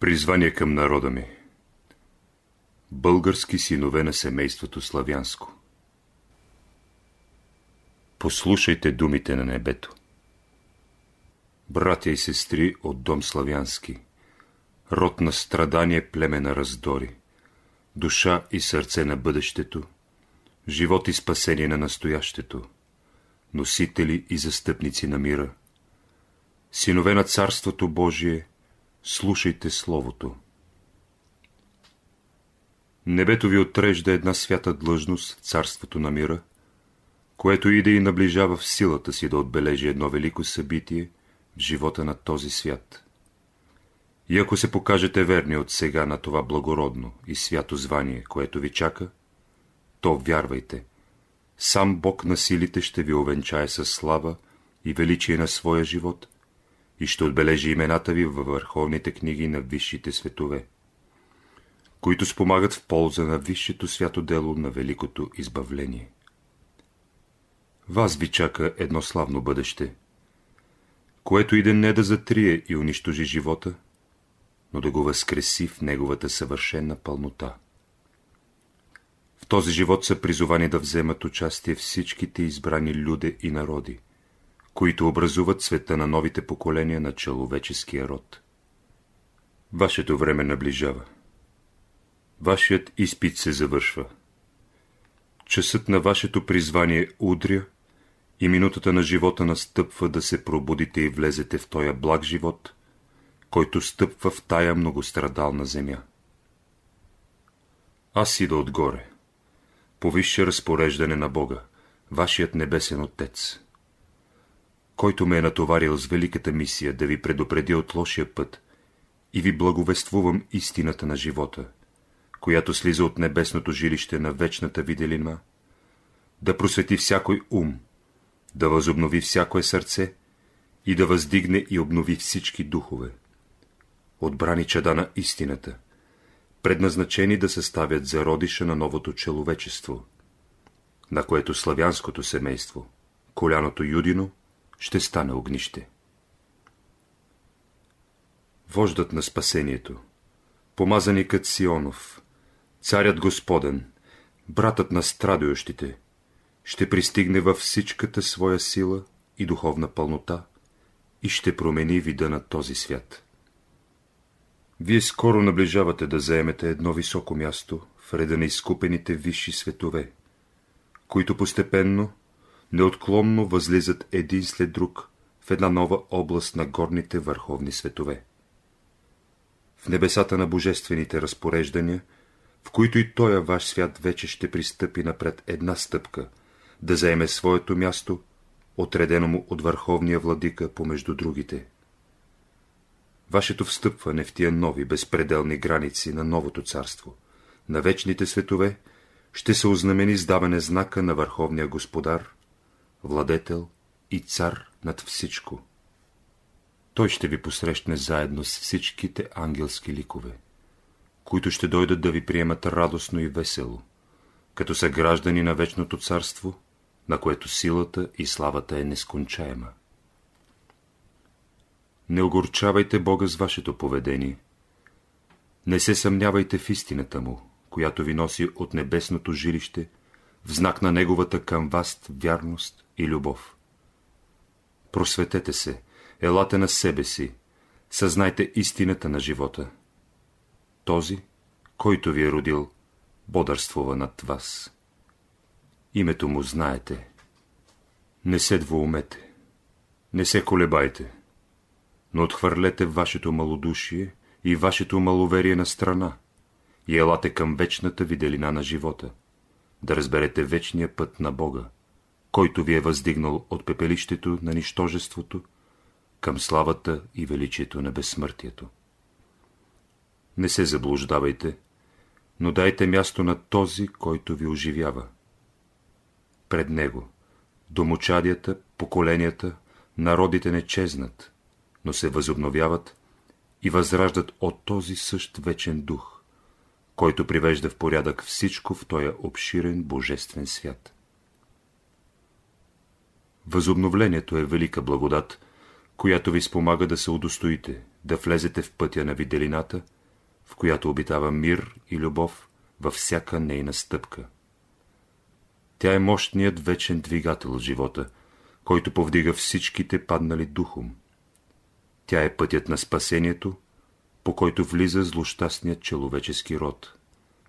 Призвание към народа ми. Български синове на семейството славянско. Послушайте думите на небето. Братя и сестри от дом славянски Род на страдание, племе на раздори Душа и сърце на бъдещето Живот и спасение на настоящето Носители и застъпници на мира Синове на Царството Божие слушайте Словото. Небето ви отрежда една свята длъжност Царството на мира, което иде и наближава в силата си да отбележи едно велико събитие в живота на този свят. И ако се покажете верни от сега на това благородно и свято звание, което ви чака, то вярвайте, сам Бог на силите ще ви овенчае със слава и величие на своя живот – и ще отбележи имената ви във върховните книги на висшите светове, които спомагат в полза на висшето свято дело на великото избавление. Вас ви чака едно славно бъдеще, което иде не да затрие и унищожи живота, но да го възкреси в неговата съвършена пълнота. В този живот са призовани да вземат участие всичките избрани люде и народи, които образуват света на новите поколения на човеческия род. Вашето време наближава. Вашият изпит се завършва. Часът на вашето призвание удря и минутата на живота настъпва да се пробудите и влезете в този благ живот, който стъпва в тая многострадална земя. Аз ида отгоре, по висше разпореждане на Бога, вашият небесен Отец който ме е натоварил с великата мисия да ви предупреди от лошия път и ви благовествувам истината на живота, която слиза от небесното жилище на вечната виделина, да просвети всякой ум, да възобнови всякое сърце и да въздигне и обнови всички духове. Отбрани чада на истината, предназначени да съставят зародиша на новото человечество, на което славянското семейство, коляното юдино, ще стане огнище. Вождат на спасението, помазаникът Сионов, царят Господен, братът на страдующите, ще пристигне във всичката своя сила и духовна пълнота и ще промени вида на този свят. Вие скоро наближавате да заемете едно високо място в реда на изкупените висши светове, които постепенно неотклонно възлизат един след друг в една нова област на горните върховни светове. В небесата на божествените разпореждания, в които и тоя ваш свят вече ще пристъпи напред една стъпка, да заеме своето място, отредено му от върховния владика помежду другите. Вашето встъпване в тия нови безпределни граници на новото царство, на вечните светове, ще се ознамени с даване знака на Върховния Господар, владетел и цар над всичко. Той ще ви посрещне заедно с всичките ангелски ликове, които ще дойдат да ви приемат радостно и весело, като са граждани на вечното царство, на което силата и славата е нескончаема. Не огорчавайте Бога с вашето поведение. Не се съмнявайте в истината Му, която ви носи от небесното жилище в знак на Неговата към вас вярност и любов. Просветете се, елате на себе си, съзнайте истината на живота. Този, който ви е родил, бодърствува над вас. Името му знаете. Не се двоумете, не се колебайте, но отхвърлете вашето малодушие и вашето маловерие на страна и елате към вечната виделина на живота, да разберете вечния път на Бога, който ви е въздигнал от пепелището на нищожеството към славата и величието на безсмъртието. Не се заблуждавайте, но дайте място на този, който ви оживява. Пред него домочадията, поколенията, народите не чезнат, но се възобновяват и възраждат от този същ вечен дух, който привежда в порядък всичко в този обширен божествен свят. Възобновлението е велика благодат, която ви спомага да се удостоите, да влезете в пътя на виделината, в която обитава мир и любов във всяка нейна стъпка. Тя е мощният вечен двигател в живота, който повдига всичките паднали духом. Тя е пътят на спасението, по който влиза злощастният човечески род,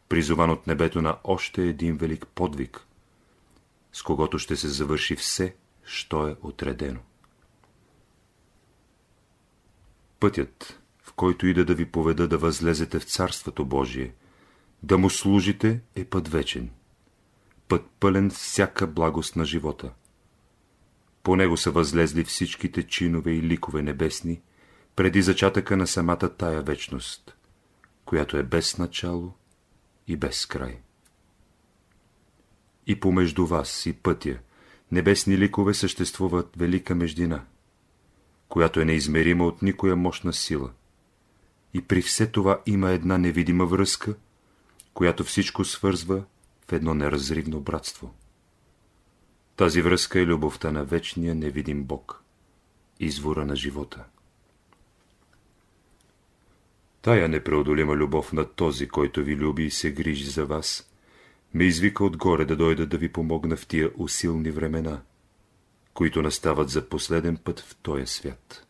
призован от небето на още един велик подвиг, с когото ще се завърши все, що е отредено. Пътят, в който ида да ви поведа да възлезете в Царството Божие, да му служите, е път вечен. Път пълен всяка благост на живота. По него са възлезли всичките чинове и ликове небесни, преди зачатъка на самата тая вечност, която е без начало и без край. И помежду вас и пътя, небесни ликове съществуват велика междина, която е неизмерима от никоя мощна сила. И при все това има една невидима връзка, която всичко свързва в едно неразривно братство. Тази връзка е любовта на вечния невидим Бог, извора на живота. Тая непреодолима любов на този, който ви люби и се грижи за вас, ме извика отгоре да дойда да ви помогна в тия усилни времена, които настават за последен път в този свят.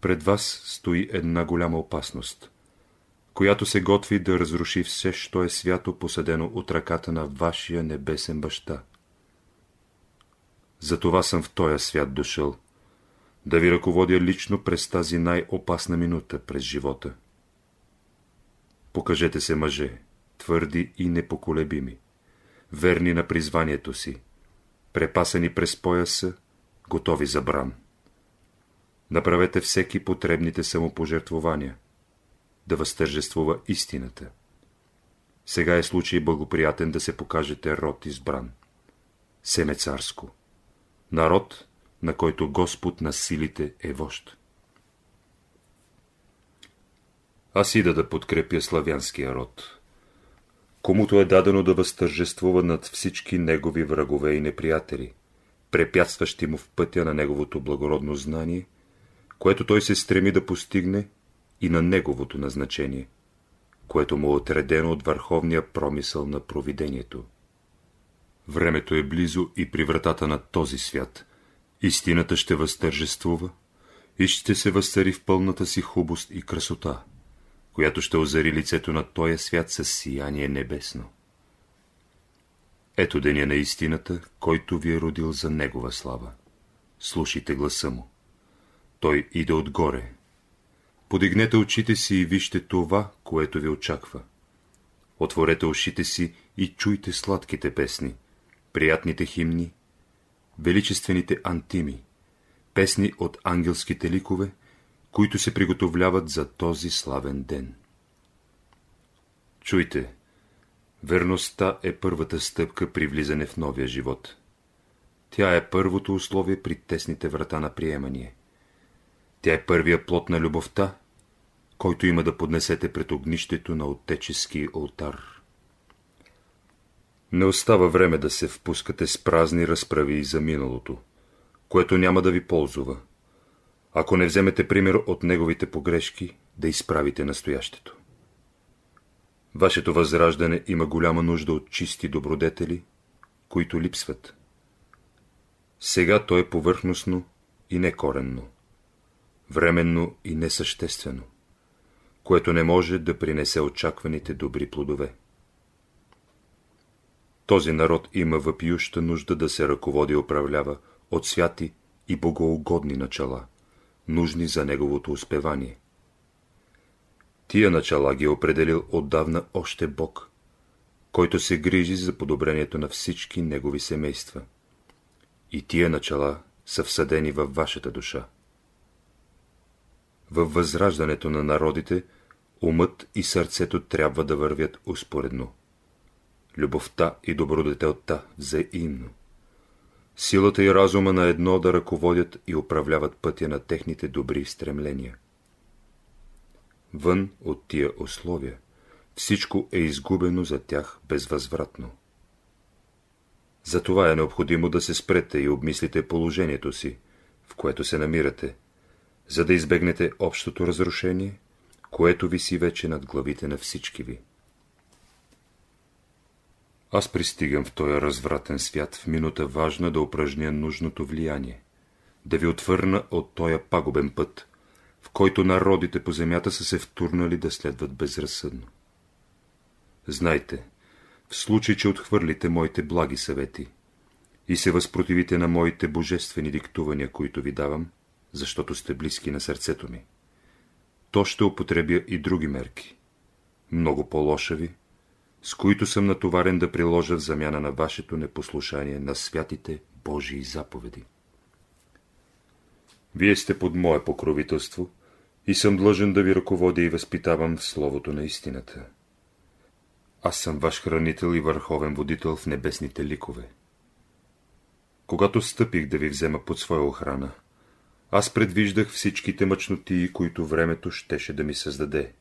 Пред вас стои една голяма опасност, която се готви да разруши все, що е свято посадено от ръката на вашия небесен баща. Затова съм в този свят дошъл, да ви ръководя лично през тази най-опасна минута през живота. Покажете се мъже, твърди и непоколебими, верни на призванието си, препасани през пояса, готови за бран. Направете всеки потребните самопожертвования, да възтържествува истината. Сега е случай благоприятен да се покажете род избран. Семе царско. Народ, на който Господ на силите е вожд. Аз ида да подкрепя славянския род, комуто е дадено да възтържествува над всички негови врагове и неприятели, препятстващи му в пътя на неговото благородно знание, което той се стреми да постигне и на неговото назначение, което му е отредено от върховния промисъл на провидението. Времето е близо и при вратата на този свят – Истината ще възтържествува и ще се възцари в пълната си хубост и красота, която ще озари лицето на този свят с сияние небесно. Ето деня на истината, който ви е родил за негова слава. Слушайте гласа му. Той иде отгоре. Подигнете очите си и вижте това, което ви очаква. Отворете ушите си и чуйте сладките песни, приятните химни величествените антими, песни от ангелските ликове, които се приготовляват за този славен ден. Чуйте, верността е първата стъпка при влизане в новия живот. Тя е първото условие при тесните врата на приемание. Тя е първия плод на любовта, който има да поднесете пред огнището на отечески алтар. Не остава време да се впускате с празни разправи за миналото, което няма да ви ползва. Ако не вземете пример от неговите погрешки, да изправите настоящето. Вашето възраждане има голяма нужда от чисти добродетели, които липсват. Сега то е повърхностно и некоренно, временно и несъществено, което не може да принесе очакваните добри плодове. Този народ има въпиюща нужда да се ръководи и управлява от святи и богоугодни начала, нужни за неговото успевание. Тия начала ги е определил отдавна още Бог, който се грижи за подобрението на всички негови семейства. И тия начала са всъдени във вашата душа. Във възраждането на народите, умът и сърцето трябва да вървят успоредно любовта и добродетелта взаимно. Силата и разума на едно да ръководят и управляват пътя на техните добри стремления. Вън от тия условия всичко е изгубено за тях безвъзвратно. Затова е необходимо да се спрете и обмислите положението си, в което се намирате, за да избегнете общото разрушение, което виси вече над главите на всички ви. Аз пристигам в този развратен свят в минута важна да упражня нужното влияние, да ви отвърна от този пагубен път, в който народите по земята са се втурнали да следват безразсъдно. Знайте, в случай, че отхвърлите моите благи съвети и се възпротивите на моите божествени диктувания, които ви давам, защото сте близки на сърцето ми, то ще употребя и други мерки, много по-лошави, с които съм натоварен да приложа в замяна на вашето непослушание на святите Божии заповеди. Вие сте под мое покровителство и съм длъжен да ви ръководя и възпитавам в словото на истината. Аз съм ваш хранител и върховен водител в небесните ликове. Когато стъпих да ви взема под своя охрана, аз предвиждах всичките мъчноти, които времето щеше да ми създаде,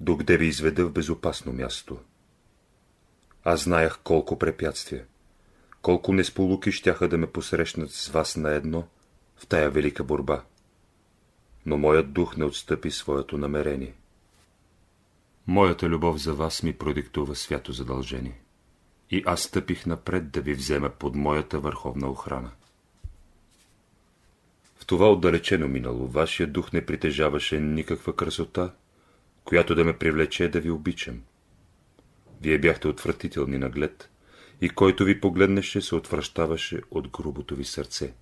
докъде ви изведа в безопасно място. Аз знаях колко препятствия, колко несполуки щяха да ме посрещнат с вас на едно в тая велика борба. Но моят дух не отстъпи своето намерение. Моята любов за вас ми продиктува свято задължение. И аз стъпих напред да ви взема под моята върховна охрана. В това отдалечено минало вашия дух не притежаваше никаква красота, която да ме привлече да ви обичам. Вие бяхте отвратителни на глед и който ви погледнеше, се отвръщаваше от грубото ви сърце.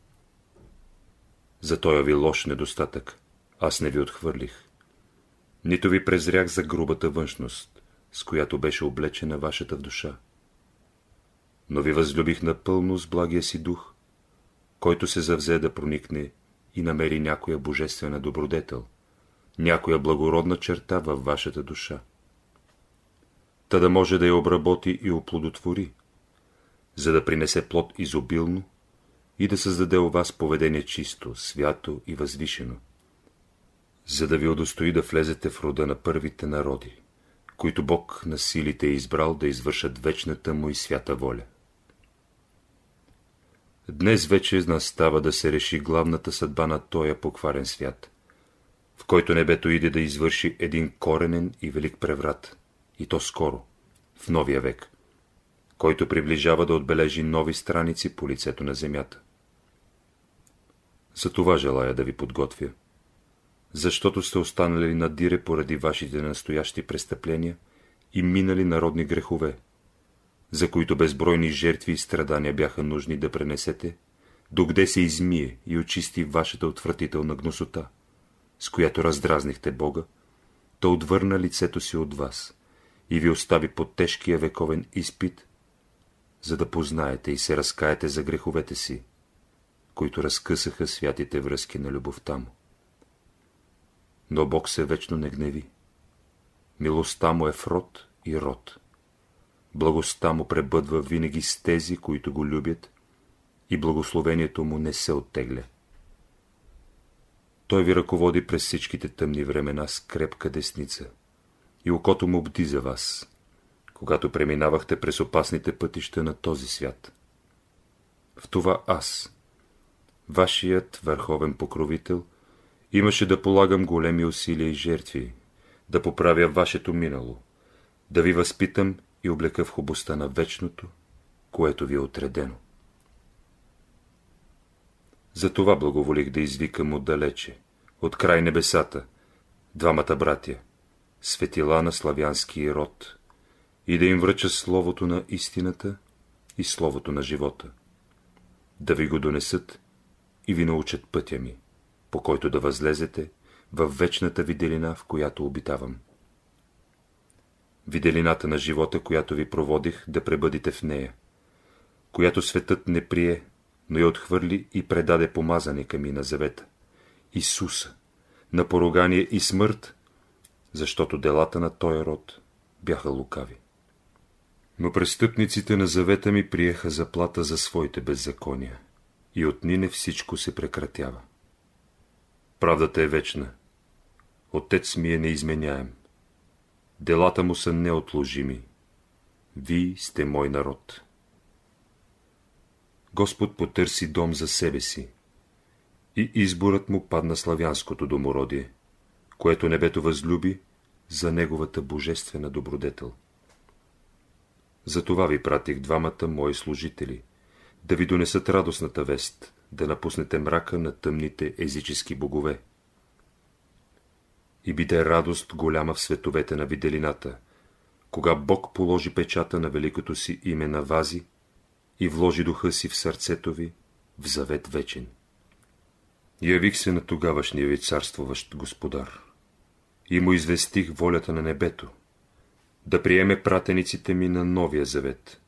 За този ви лош недостатък аз не ви отхвърлих. Нито ви презрях за грубата външност, с която беше облечена вашата душа. Но ви възлюбих напълно с благия си дух, който се завзе да проникне и намери някоя божествена добродетел, някоя благородна черта във вашата душа та да може да я обработи и оплодотвори, за да принесе плод изобилно и да създаде у вас поведение чисто, свято и възвишено, за да ви удостои да влезете в рода на първите народи, които Бог на силите е избрал да извършат вечната му и свята воля. Днес вече настава да се реши главната съдба на тоя покварен свят, в който небето иде да извърши един коренен и велик преврат – и то скоро, в новия век, който приближава да отбележи нови страници по лицето на земята. За това желая да ви подготвя, защото сте останали на дире поради вашите настоящи престъпления и минали народни грехове, за които безбройни жертви и страдания бяха нужни да пренесете, докъде се измие и очисти вашата отвратителна гносота, с която раздразнихте Бога, то отвърна лицето си от вас и ви остави под тежкия вековен изпит, за да познаете и се разкаете за греховете си, които разкъсаха святите връзки на любовта му. Но Бог се вечно не гневи. Милостта му е в род и род. Благостта му пребъдва винаги с тези, които го любят, и благословението му не се оттегля. Той ви ръководи през всичките тъмни времена с крепка десница – и окото му бди за вас, когато преминавахте през опасните пътища на този свят. В това аз, вашият върховен покровител, имаше да полагам големи усилия и жертви, да поправя вашето минало, да ви възпитам и облека в хубостта на вечното, което ви е отредено. Затова благоволих да извикам отдалече, от край небесата, двамата братя – светила на славянския род и да им връча словото на истината и словото на живота. Да ви го донесат и ви научат пътя ми, по който да възлезете в вечната виделина, в която обитавам. Виделината на живота, която ви проводих, да пребъдите в нея, която светът не прие, но я отхвърли и предаде помазаника ми на завета. Исуса, на поругание и смърт, защото делата на този род бяха лукави. Но престъпниците на завета ми приеха заплата за своите беззакония и отнине всичко се прекратява. Правдата е вечна. Отец ми е неизменяем. Делата му са неотложими. Вие сте мой народ. Господ потърси дом за себе си и изборът му падна славянското домородие, което небето възлюби за неговата божествена добродетел. Затова ви пратих двамата мои служители, да ви донесат радостната вест, да напуснете мрака на тъмните езически богове. И биде радост голяма в световете на виделината, кога Бог положи печата на великото си име на вази и вложи духа си в сърцето ви в завет вечен. Явих се на тогавашния ви царствуващ господар и му известих волята на небето, да приеме пратениците ми на новия завет.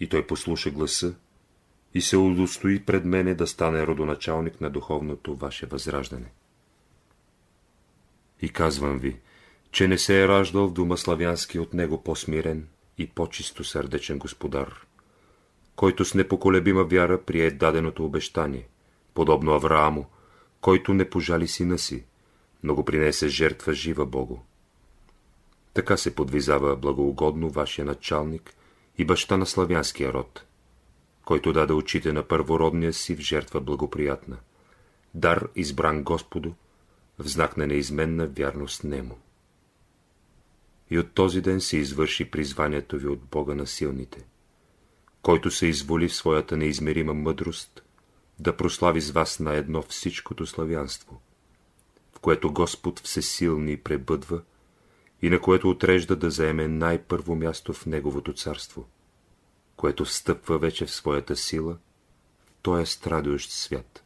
И той послуша гласа и се удостои пред мене да стане родоначалник на духовното ваше възраждане. И казвам ви, че не се е раждал в дума славянски от него по-смирен и по-чисто сърдечен господар, който с непоколебима вяра прие даденото обещание, подобно Аврааму, който не пожали сина си, но го принесе жертва жива Богу. Така се подвизава благоугодно вашия началник и баща на славянския род, който даде очите на първородния си в жертва благоприятна, дар избран Господу, в знак на неизменна вярност Нему. И от този ден се извърши призванието ви от Бога на силните, който се изволи в своята неизмерима мъдрост да прослави с вас на едно всичкото славянство, което Господ всесилни пребъдва и на което отрежда да заеме най-първо място в Неговото царство, което встъпва вече в своята сила, той е страдуещ свят.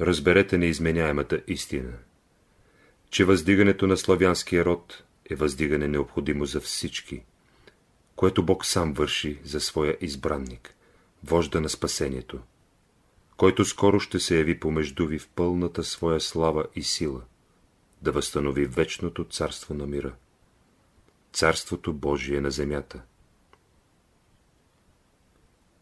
Разберете неизменяемата истина, че въздигането на славянския род е въздигане необходимо за всички, което Бог сам върши за своя избранник, вожда на спасението, който скоро ще се яви помежду ви в пълната своя слава и сила, да възстанови вечното царство на мира, царството Божие на земята.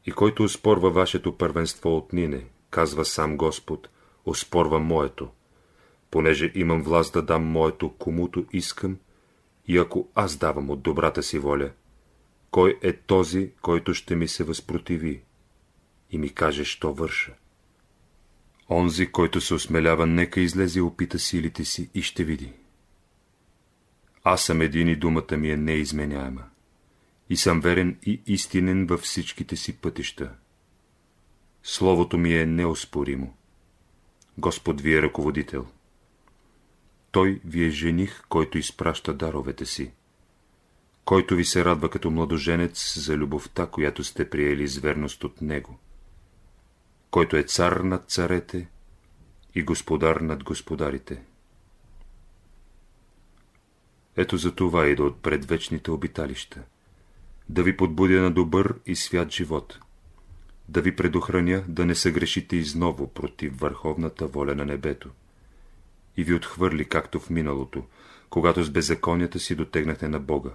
И който успорва вашето първенство от нине, казва сам Господ, оспорва моето, понеже имам власт да дам моето комуто искам, и ако аз давам от добрата си воля, кой е този, който ще ми се възпротиви и ми каже, що върша? Онзи, който се осмелява, нека излезе и опита силите си и ще види. Аз съм един и думата ми е неизменяема. И съм верен и истинен във всичките си пътища. Словото ми е неоспоримо. Господ ви е ръководител. Той ви е жених, който изпраща даровете си, който ви се радва като младоженец за любовта, която сте приели с верност от Него който е цар над царете и господар над господарите. Ето за това ида от предвечните обиталища, да ви подбудя на добър и свят живот, да ви предохраня да не съгрешите изново против върховната воля на небето. И ви отхвърли, както в миналото, когато с беззаконията си дотегнахте на Бога,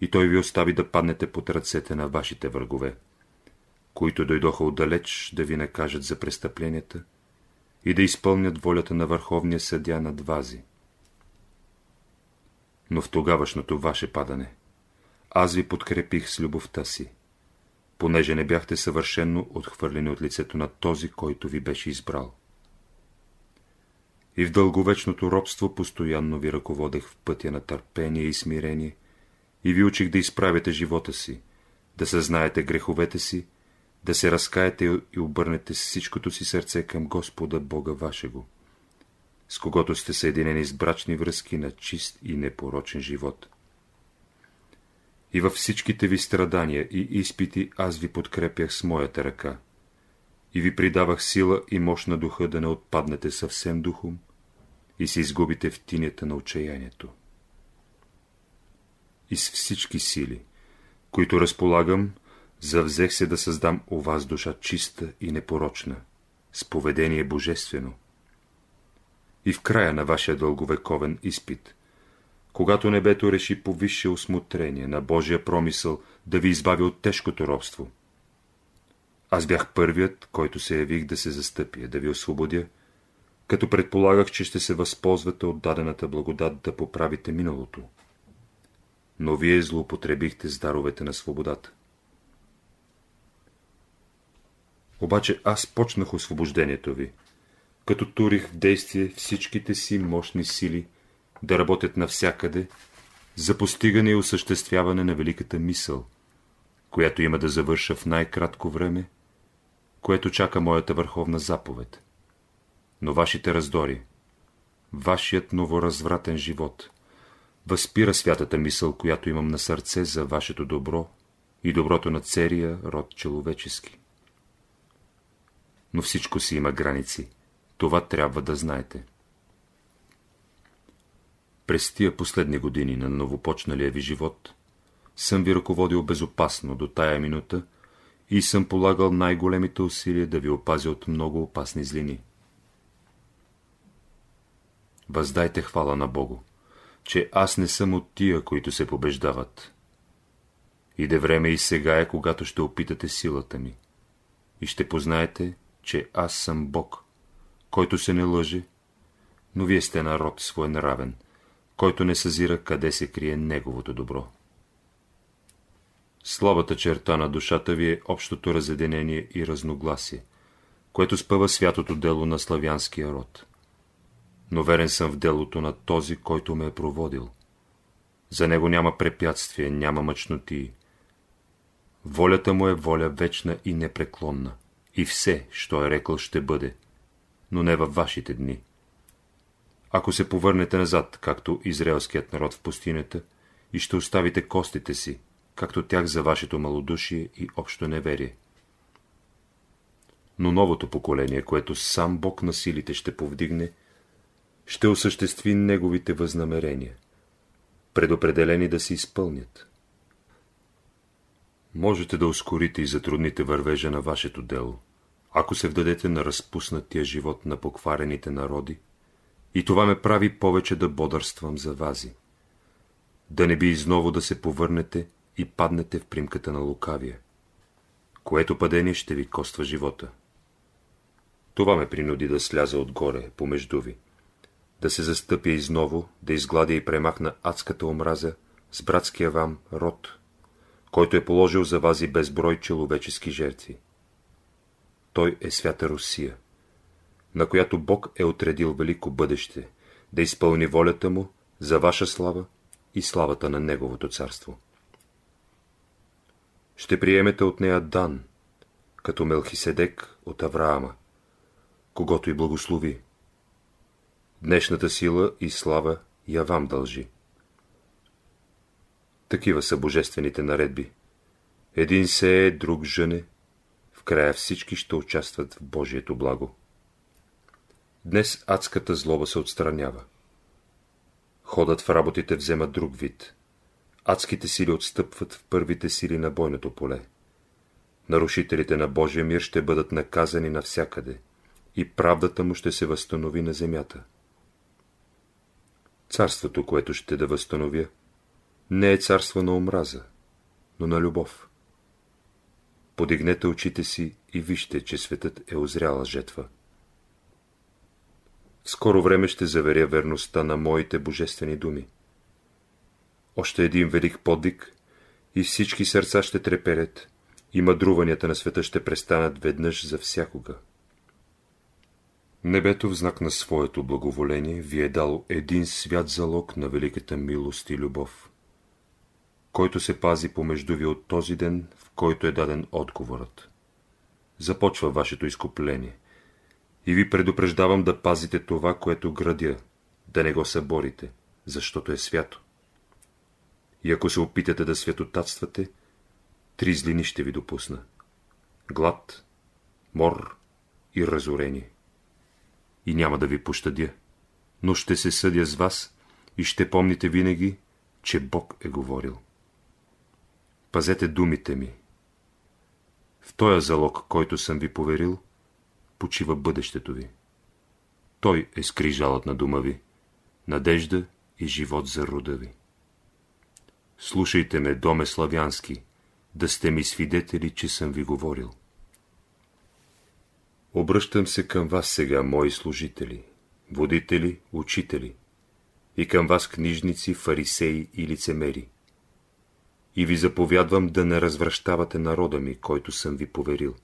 и Той ви остави да паднете под ръцете на вашите врагове които дойдоха отдалеч да ви накажат за престъпленията и да изпълнят волята на върховния съдя над вази. Но в тогавашното ваше падане аз ви подкрепих с любовта си, понеже не бяхте съвършенно отхвърлени от лицето на този, който ви беше избрал. И в дълговечното робство постоянно ви ръководех в пътя на търпение и смирение и ви учих да изправите живота си, да съзнаете греховете си да се разкаете и обърнете всичкото си сърце към Господа Бога вашего, с когото сте съединени с брачни връзки на чист и непорочен живот. И във всичките ви страдания и изпити аз ви подкрепях с моята ръка и ви придавах сила и мощ на духа да не отпаднете съвсем духом и се изгубите в тинята на отчаянието. И с всички сили, които разполагам, Завзех се да създам у вас душа чиста и непорочна, с поведение божествено. И в края на вашия дълговековен изпит, когато небето реши по висше осмотрение на Божия промисъл да ви избави от тежкото робство, аз бях първият, който се явих да се застъпя, да ви освободя, като предполагах, че ще се възползвате от дадената благодат да поправите миналото. Но вие злоупотребихте с даровете на свободата. Обаче аз почнах освобождението ви, като турих в действие всичките си мощни сили да работят навсякъде за постигане и осъществяване на великата мисъл, която има да завърша в най-кратко време, което чака моята върховна заповед. Но вашите раздори, вашият новоразвратен живот, възпира святата мисъл, която имам на сърце за вашето добро и доброто на целия род човечески. Но всичко си има граници. Това трябва да знаете. През тия последни години на новопочналия ви живот съм ви ръководил безопасно до тая минута и съм полагал най-големите усилия да ви опазя от много опасни злини. Въздайте хвала на Богу, че аз не съм от тия, които се побеждават. Иде време и сега е, когато ще опитате силата ми и ще познаете, че аз съм Бог, който се не лъже, но вие сте народ своенравен, който не съзира къде се крие неговото добро. Слабата черта на душата ви е общото разединение и разногласие, което спъва святото дело на славянския род. Но верен съм в делото на този, който ме е проводил. За него няма препятствие, няма мъчноти. Волята му е воля вечна и непреклонна. И все, що е рекал, ще бъде, но не във вашите дни. Ако се повърнете назад, както израелският народ в пустинята, и ще оставите костите си, както тях за вашето малодушие и общо неверие. Но новото поколение, което сам Бог на силите ще повдигне, ще осъществи неговите възнамерения, предопределени да се изпълнят. Можете да ускорите и затрудните вървежа на вашето дело, ако се вдадете на разпуснатия живот на покварените народи, и това ме прави повече да бодърствам за вази. Да не би изново да се повърнете и паднете в примката на лукавия, което падение ще ви коства живота. Това ме принуди да сляза отгоре, помежду ви, да се застъпя изново, да изгладя и премахна адската омраза с братския вам род, който е положил за вази безброй човечески жертви. Той е свята Русия, на която Бог е отредил велико бъдеще, да изпълни волята му за ваша слава и славата на Неговото царство. Ще приемете от нея дан, като Мелхиседек от Авраама, когато и благослови. Днешната сила и слава я вам дължи. Такива са божествените наредби. Един се е, друг жене, края всички ще участват в Божието благо. Днес адската злоба се отстранява. Ходът в работите взема друг вид. Адските сили отстъпват в първите сили на бойното поле. Нарушителите на Божия мир ще бъдат наказани навсякъде и правдата му ще се възстанови на земята. Царството, което ще да възстановя, не е царство на омраза, но на любов. Подигнете очите си и вижте, че светът е озряла жетва. В скоро време ще заверя верността на моите божествени думи. Още един велик подвиг и всички сърца ще треперят и мъдруванията на света ще престанат веднъж за всякога. Небето в знак на своето благоволение ви е дало един свят залог на великата милост и любов, който се пази помежду ви от този ден, в който е даден отговорът. Започва вашето изкупление – и ви предупреждавам да пазите това, което градя, да не го съборите, защото е свято. И ако се опитате да светотатствате, три злини ще ви допусна. Глад, мор и разорение. И няма да ви пощадя, но ще се съдя с вас и ще помните винаги, че Бог е говорил. Пазете думите ми. В този залог, който съм ви поверил, почива бъдещето ви. Той е скрижалът на дума ви, надежда и живот за рода ви. Слушайте ме, доме славянски, да сте ми свидетели, че съм ви говорил. Обръщам се към вас сега, мои служители, водители, учители, и към вас книжници, фарисеи и лицемери. И ви заповядвам да не развръщавате народа ми, който съм ви поверил.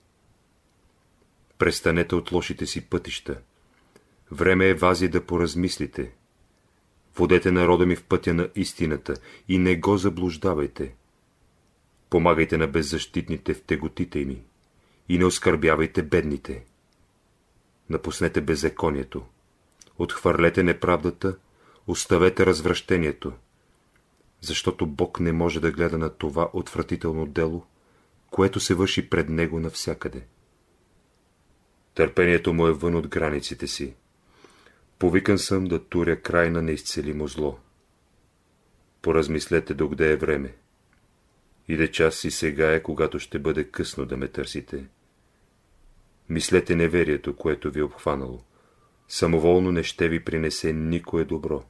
Престанете от лошите си пътища. Време е вази да поразмислите. Водете народа ми в пътя на истината и не го заблуждавайте. Помагайте на беззащитните в теготите ми и не оскърбявайте бедните. Напуснете беззаконието. Отхвърлете неправдата, оставете развращението, защото Бог не може да гледа на това отвратително дело, което се върши пред Него навсякъде. Търпението му е вън от границите си. Повикан съм да туря край на неизцелимо зло. Поразмислете докъде е време. Иде час и сега е, когато ще бъде късно да ме търсите. Мислете неверието, което ви е обхванало. Самоволно не ще ви принесе никое добро.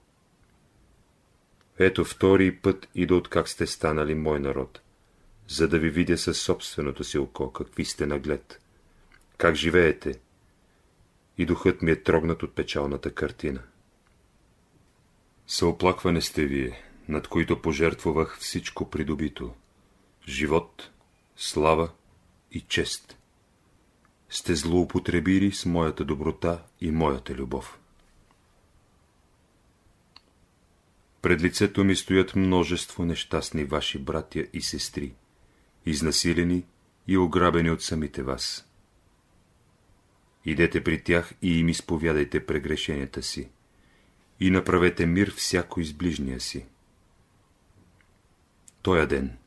Ето втори път ида от как сте станали мой народ, за да ви видя със собственото си око, какви сте наглед, как живеете. И духът ми е трогнат от печалната картина. Съоплакване сте вие, над които пожертвувах всичко придобито. Живот, слава и чест. Сте злоупотребили с моята доброта и моята любов. Пред лицето ми стоят множество нещастни ваши братя и сестри, изнасилени и ограбени от самите вас. Идете при тях и им изповядайте прегрешенията си и направете мир всяко из ближния си. Тоя ден,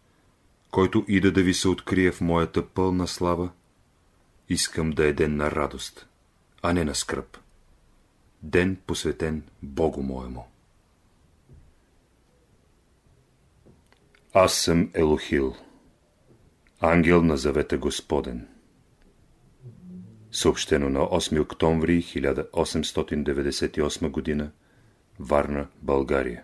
който ида да ви се открие в моята пълна слава, искам да е ден на радост, а не на скръп. Ден посветен Богу моему. Аз съм Елохил, ангел на завета Господен. Съобщено на 8 октомври 1898 г. Варна, България.